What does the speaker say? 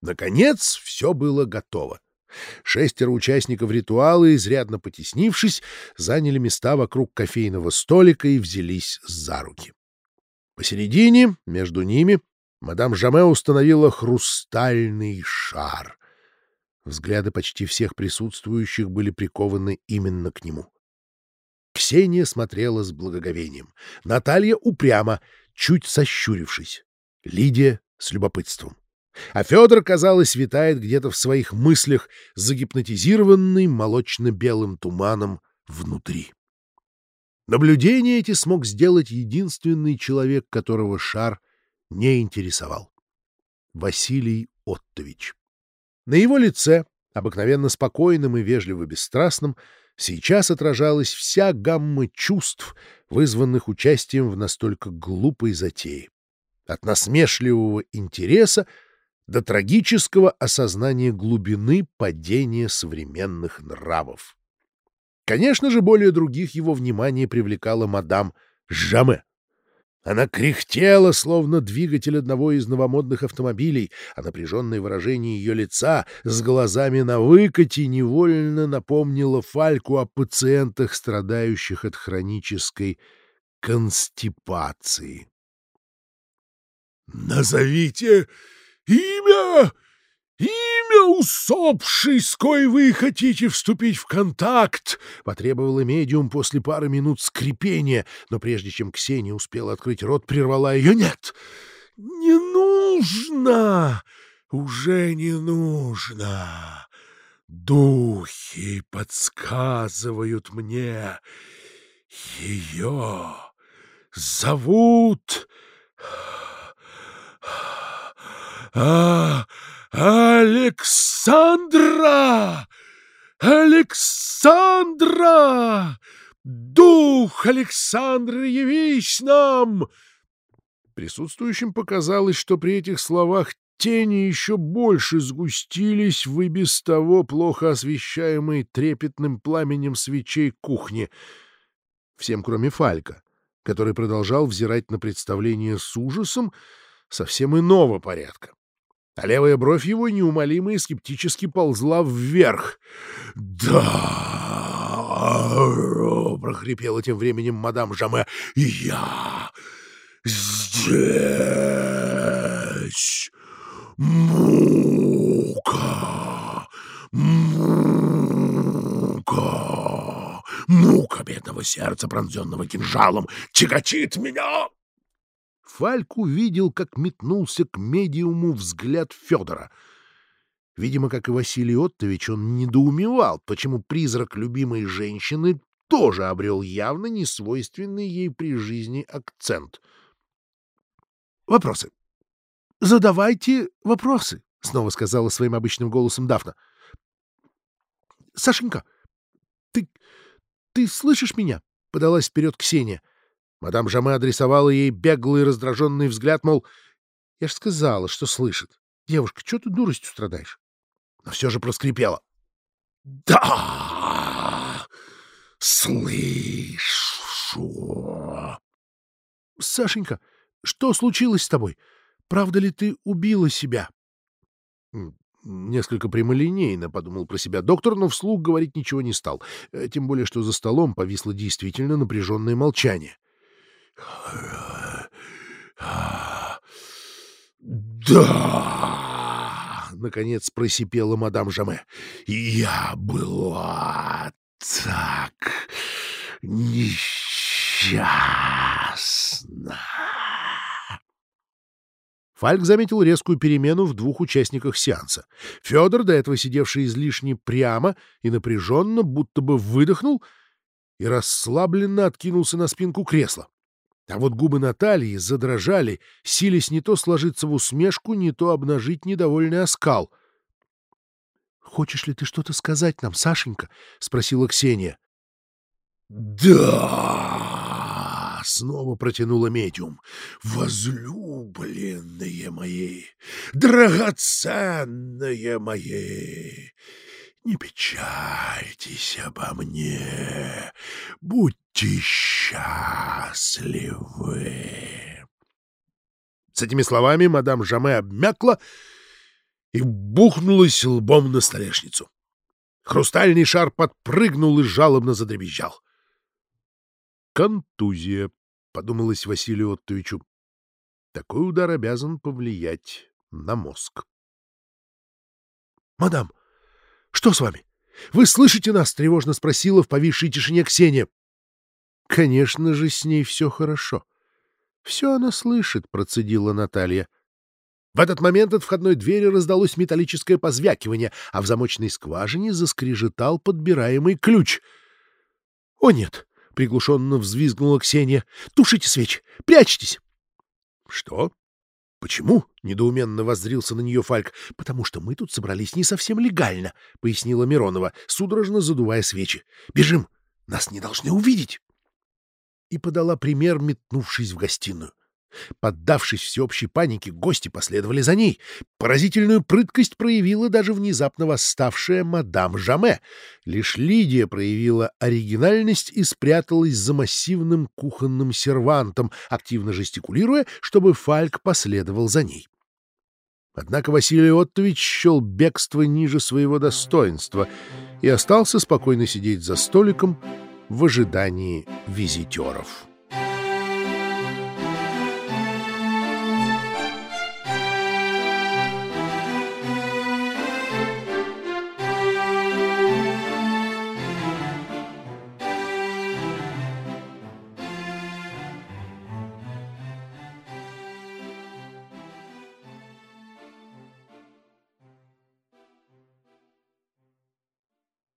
Наконец, все было готово. Шестеро участников ритуала, изрядно потеснившись, заняли места вокруг кофейного столика и взялись за руки. Посередине, между ними, мадам Жаме установила хрустальный шар. Взгляды почти всех присутствующих были прикованы именно к нему. Ксения смотрела с благоговением. Наталья упрямо, чуть сощурившись. Лидия с любопытством. А Федор, казалось, витает где-то в своих мыслях, загипнотизированный молочно-белым туманом внутри. Наблюдения эти смог сделать единственный человек, которого шар не интересовал. Василий Оттович. На его лице, обыкновенно спокойным и вежливо бесстрастным, сейчас отражалась вся гамма чувств, вызванных участием в настолько глупой затее. От насмешливого интереса до трагического осознания глубины падения современных нравов. Конечно же, более других его внимание привлекала мадам Жаме. Она кряхтела, словно двигатель одного из новомодных автомобилей, а напряженное выражение ее лица с глазами на выкате невольно напомнило Фальку о пациентах, страдающих от хронической констипации. «Назовите «Имя! Имя усопшей, с кой вы хотите вступить в контакт!» — потребовала медиум после пары минут скрипения, но прежде чем Ксения успела открыть рот, прервала ее. «Нет! Не нужно! Уже не нужно! Духи подсказывают мне. Ее зовут...» А, Александра! Александра! Дух Александра, явись нам! Присутствующим показалось, что при этих словах тени еще больше сгустились в и без того плохо освещаемой трепетным пламенем свечей кухни. Всем, кроме Фалька, который продолжал взирать на представление с ужасом совсем иного порядка а левая бровь его неумолимо и скептически ползла вверх. «Да!» — прохрипела тем временем мадам Жаме. «Я здесь! Мука! Мука! Мука бедного сердца, пронзенного кинжалом, тяготит меня!» Фальк увидел, как метнулся к медиуму взгляд Федора. Видимо, как и Василий Оттович, он недоумевал, почему призрак любимой женщины тоже обрел явно несвойственный ей при жизни акцент. «Вопросы. Задавайте вопросы», — снова сказала своим обычным голосом Дафна. «Сашенька, ты... ты слышишь меня?» — подалась вперед Ксения. Мадам Жаме адресовала ей беглый раздраженный взгляд, мол, я ж сказала, что слышит. Девушка, что ты дуростью страдаешь? Но все же проскрипела. Да, слышу. Сашенька, что случилось с тобой? Правда ли ты убила себя? Несколько прямолинейно, — подумал про себя доктор, но вслух говорить ничего не стал. Э, тем более, что за столом повисло действительно напряженное молчание. «Да!» — наконец просипела мадам Жаме. «Я была так несчастна!» Фальк заметил резкую перемену в двух участниках сеанса. Федор, до этого сидевший излишне прямо и напряженно, будто бы выдохнул и расслабленно откинулся на спинку кресла. А вот губы Натальи задрожали, сились не то сложиться в усмешку, не то обнажить недовольный оскал. — Хочешь ли ты что-то сказать нам, Сашенька? — спросила Ксения. — Да! — снова протянула медиум. — Возлюбленные мои, драгоценные мои! Не печальтесь обо мне, будьте счастливы. С этими словами мадам Жаме обмякла и бухнулась лбом на столешницу. Хрустальный шар подпрыгнул и жалобно задребезжал. «Контузия», — подумалось Василию Оттовичу. «Такой удар обязан повлиять на мозг». «Мадам, что с вами? Вы слышите нас?» — тревожно спросила в повисшей тишине Ксения. «Конечно же, с ней все хорошо. Все она слышит», — процедила Наталья. В этот момент от входной двери раздалось металлическое позвякивание, а в замочной скважине заскрежетал подбираемый ключ. «О, нет!» — приглушенно взвизгнула Ксения. «Тушите свечи! Прячьтесь!» «Что? Почему?» — недоуменно воззрился на нее Фальк. «Потому что мы тут собрались не совсем легально», — пояснила Миронова, судорожно задувая свечи. «Бежим! Нас не должны увидеть!» И подала пример, метнувшись в гостиную. Поддавшись всеобщей панике, гости последовали за ней. Поразительную прыткость проявила даже внезапно восставшая мадам Жаме. Лишь Лидия проявила оригинальность и спряталась за массивным кухонным сервантом, активно жестикулируя, чтобы Фальк последовал за ней. Однако Василий Оттович счел бегство ниже своего достоинства и остался спокойно сидеть за столиком в ожидании визитеров.